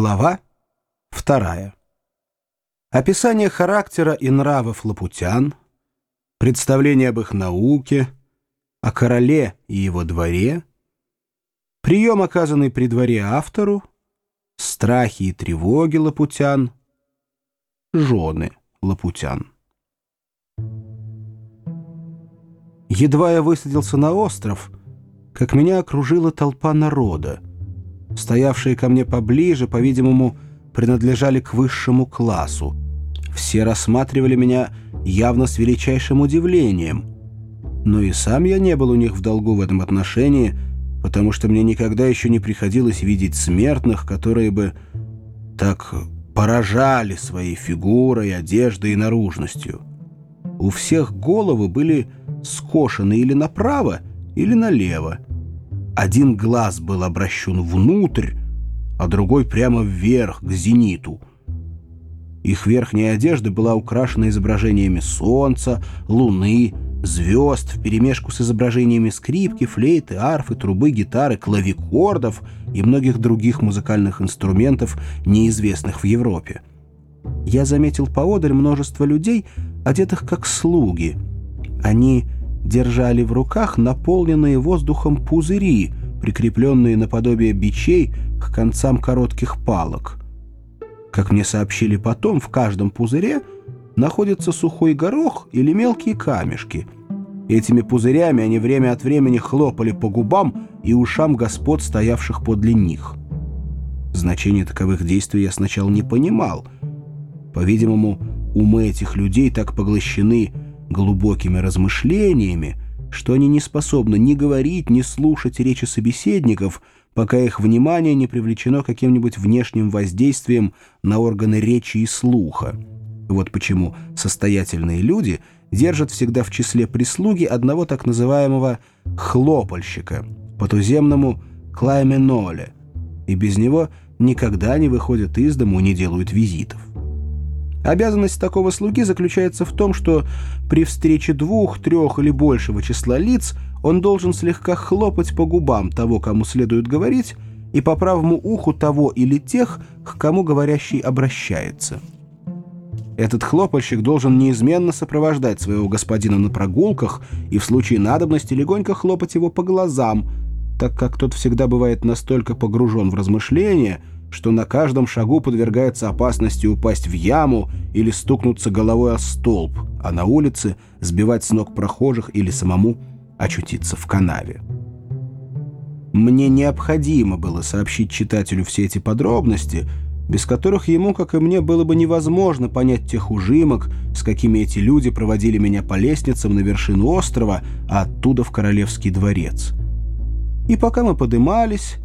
Глава вторая. Описание характера и нравов лапутян, представление об их науке, о короле и его дворе, прием, оказанный при дворе автору, страхи и тревоги лапутян, жены лапутян. Едва я высадился на остров, как меня окружила толпа народа, Стоявшие ко мне поближе, по-видимому, принадлежали к высшему классу. Все рассматривали меня явно с величайшим удивлением. Но и сам я не был у них в долгу в этом отношении, потому что мне никогда еще не приходилось видеть смертных, которые бы так поражали своей фигурой, одеждой и наружностью. У всех головы были скошены или направо, или налево. Один глаз был обращен внутрь, а другой прямо вверх, к зениту. Их верхняя одежда была украшена изображениями солнца, луны, звезд вперемешку с изображениями скрипки, флейты, арфы, трубы, гитары, клавикордов и многих других музыкальных инструментов, неизвестных в Европе. Я заметил поодаль множество людей, одетых как слуги. Они держали в руках наполненные воздухом пузыри, прикрепленные наподобие бичей к концам коротких палок. Как мне сообщили потом, в каждом пузыре находится сухой горох или мелкие камешки. Этими пузырями они время от времени хлопали по губам и ушам господ, стоявших подле них. Значение таковых действий я сначала не понимал. По-видимому, умы этих людей так поглощены глубокими размышлениями, что они не способны ни говорить, ни слушать речи собеседников, пока их внимание не привлечено каким-нибудь внешним воздействием на органы речи и слуха. Вот почему состоятельные люди держат всегда в числе прислуги одного так называемого «хлопальщика», по-туземному «клайменоле», и без него никогда не выходят из дому и не делают визитов. Обязанность такого слуги заключается в том, что при встрече двух, трех или большего числа лиц он должен слегка хлопать по губам того, кому следует говорить, и по правому уху того или тех, к кому говорящий обращается. Этот хлопальщик должен неизменно сопровождать своего господина на прогулках и в случае надобности легонько хлопать его по глазам, так как тот всегда бывает настолько погружен в размышления, что на каждом шагу подвергается опасности упасть в яму или стукнуться головой о столб, а на улице сбивать с ног прохожих или самому очутиться в канаве. Мне необходимо было сообщить читателю все эти подробности, без которых ему, как и мне, было бы невозможно понять тех ужимок, с какими эти люди проводили меня по лестницам на вершину острова, а оттуда в Королевский дворец. И пока мы подымались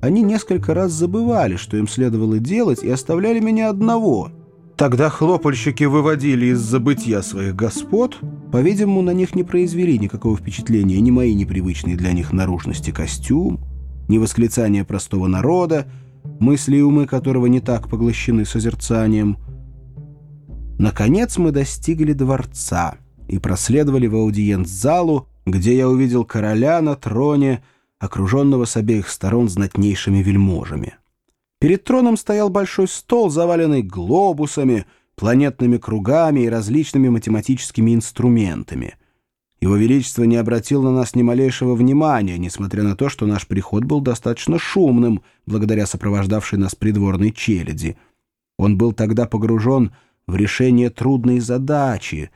они несколько раз забывали, что им следовало делать, и оставляли меня одного. Тогда хлопальщики выводили из забытья своих господ. По-видимому, на них не произвели никакого впечатления ни мои непривычные для них наружности костюм, ни восклицания простого народа, мысли и умы которого не так поглощены созерцанием. Наконец мы достигли дворца и проследовали в аудиенц-залу, где я увидел короля на троне, окруженного с обеих сторон знатнейшими вельможами. Перед троном стоял большой стол, заваленный глобусами, планетными кругами и различными математическими инструментами. Его Величество не обратил на нас ни малейшего внимания, несмотря на то, что наш приход был достаточно шумным, благодаря сопровождавшей нас придворной челяди. Он был тогда погружен в решение трудной задачи,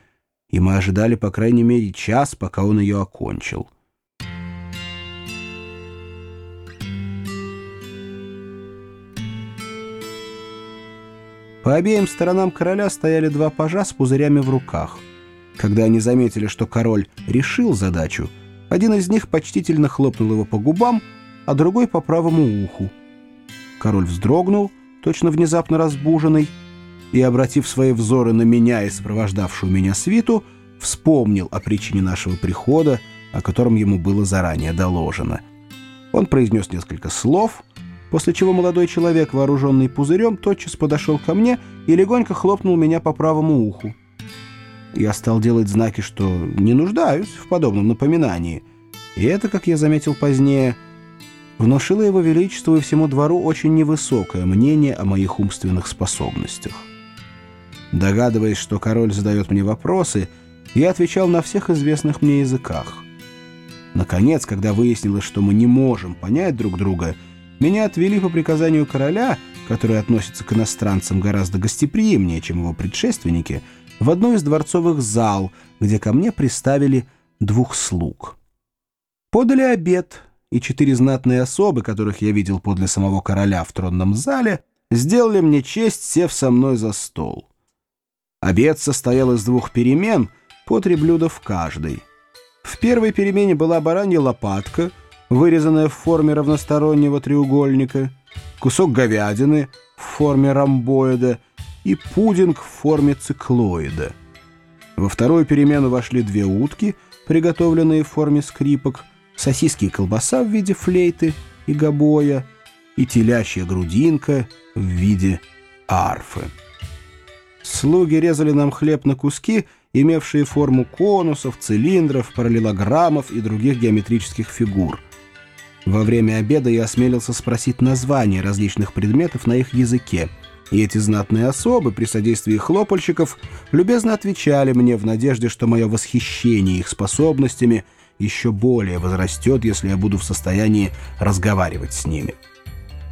и мы ожидали, по крайней мере, час, пока он ее окончил. По обеим сторонам короля стояли два пажа с пузырями в руках. Когда они заметили, что король решил задачу, один из них почтительно хлопнул его по губам, а другой по правому уху. Король вздрогнул, точно внезапно разбуженный, и, обратив свои взоры на меня и сопровождавшую меня свиту, вспомнил о причине нашего прихода, о котором ему было заранее доложено. Он произнес несколько слов — после чего молодой человек, вооруженный пузырем, тотчас подошел ко мне и легонько хлопнул меня по правому уху. Я стал делать знаки, что не нуждаюсь в подобном напоминании. И это, как я заметил позднее, внушило его величеству и всему двору очень невысокое мнение о моих умственных способностях. Догадываясь, что король задает мне вопросы, я отвечал на всех известных мне языках. Наконец, когда выяснилось, что мы не можем понять друг друга, меня отвели по приказанию короля, который относится к иностранцам гораздо гостеприимнее, чем его предшественники, в одну из дворцовых зал, где ко мне приставили двух слуг. Подали обед, и четыре знатные особы, которых я видел подле самого короля в тронном зале, сделали мне честь, сев со мной за стол. Обед состоял из двух перемен, по три блюда в каждой. В первой перемене была баранья лопатка, вырезанная в форме равностороннего треугольника, кусок говядины в форме ромбоида и пудинг в форме циклоида. Во вторую перемену вошли две утки, приготовленные в форме скрипок, сосиски и колбаса в виде флейты и гобоя и телячья грудинка в виде арфы. Слуги резали нам хлеб на куски, имевшие форму конусов, цилиндров, параллелограммов и других геометрических фигур. Во время обеда я осмелился спросить названия различных предметов на их языке, и эти знатные особы при содействии хлопальщиков любезно отвечали мне в надежде, что мое восхищение их способностями еще более возрастет, если я буду в состоянии разговаривать с ними.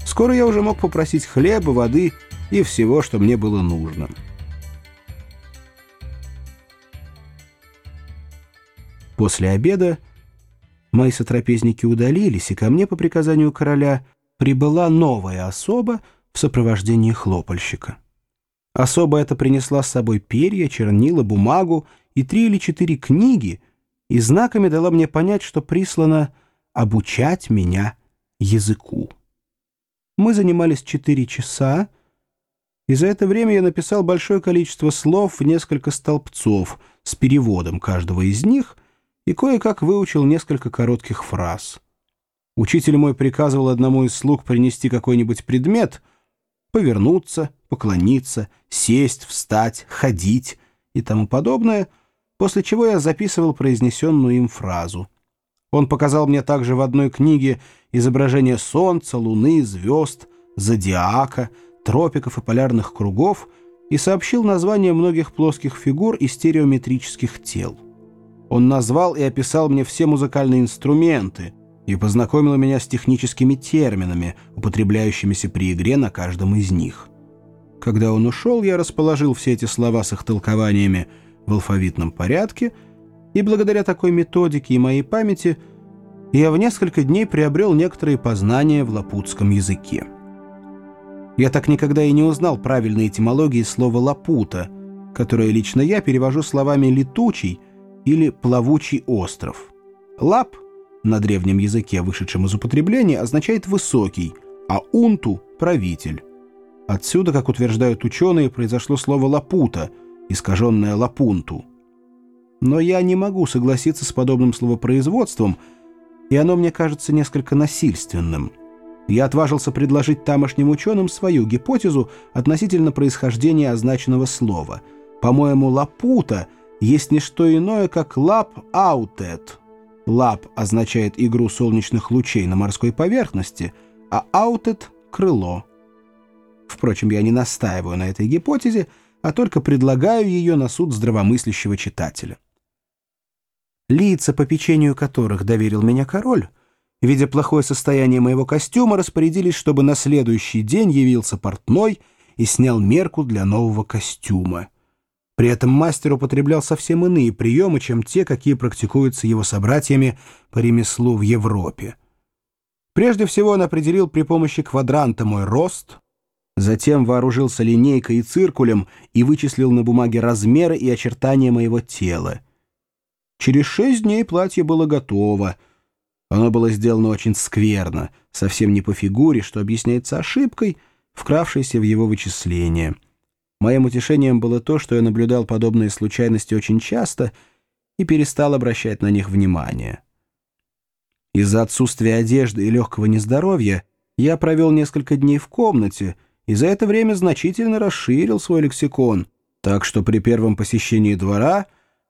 Скоро я уже мог попросить хлеба, воды и всего, что мне было нужно. После обеда мои сотрапезники удалились, и ко мне по приказанию короля прибыла новая особа в сопровождении хлопальщика. Особа эта принесла с собой перья, чернила, бумагу и три или четыре книги и знаками дала мне понять, что прислано обучать меня языку. Мы занимались четыре часа, и за это время я написал большое количество слов в несколько столбцов с переводом каждого из них — и кое-как выучил несколько коротких фраз. Учитель мой приказывал одному из слуг принести какой-нибудь предмет, повернуться, поклониться, сесть, встать, ходить и тому подобное, после чего я записывал произнесенную им фразу. Он показал мне также в одной книге изображение солнца, луны, звезд, зодиака, тропиков и полярных кругов и сообщил название многих плоских фигур и стереометрических тел. Он назвал и описал мне все музыкальные инструменты и познакомил меня с техническими терминами, употребляющимися при игре на каждом из них. Когда он ушел, я расположил все эти слова с их толкованиями в алфавитном порядке, и благодаря такой методике и моей памяти я в несколько дней приобрел некоторые познания в лапутском языке. Я так никогда и не узнал правильной этимологии слова «лапута», которое лично я перевожу словами «летучий», или плавучий остров. Лап на древнем языке, вышедшем из употребления, означает «высокий», а «унту» — «правитель». Отсюда, как утверждают ученые, произошло слово «лапута», искаженное «лапунту». Но я не могу согласиться с подобным словопроизводством, и оно мне кажется несколько насильственным. Я отважился предложить тамошним ученым свою гипотезу относительно происхождения означенного слова. По-моему, «лапута» — есть не что иное, как лап-аутет. Лап означает игру солнечных лучей на морской поверхности, а аутет — крыло. Впрочем, я не настаиваю на этой гипотезе, а только предлагаю ее на суд здравомыслящего читателя. Лица, попечению которых доверил меня король, видя плохое состояние моего костюма, распорядились, чтобы на следующий день явился портной и снял мерку для нового костюма. При этом мастер употреблял совсем иные приемы, чем те, какие практикуются его собратьями по ремеслу в Европе. Прежде всего он определил при помощи квадранта мой рост, затем вооружился линейкой и циркулем и вычислил на бумаге размеры и очертания моего тела. Через шесть дней платье было готово. Оно было сделано очень скверно, совсем не по фигуре, что объясняется ошибкой, вкравшейся в его вычисление. Моим утешением было то, что я наблюдал подобные случайности очень часто и перестал обращать на них внимание. Из-за отсутствия одежды и легкого нездоровья я провел несколько дней в комнате и за это время значительно расширил свой лексикон, так что при первом посещении двора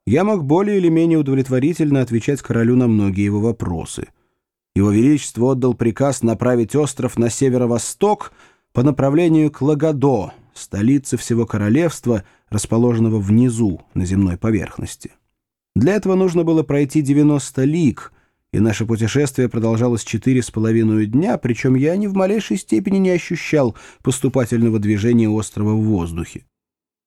я мог более или менее удовлетворительно отвечать королю на многие его вопросы. Его Величество отдал приказ направить остров на северо-восток по направлению к Лагодо, столице всего королевства, расположенного внизу, на земной поверхности. Для этого нужно было пройти 90 лиг, и наше путешествие продолжалось четыре с половиной дня, причем я ни в малейшей степени не ощущал поступательного движения острова в воздухе.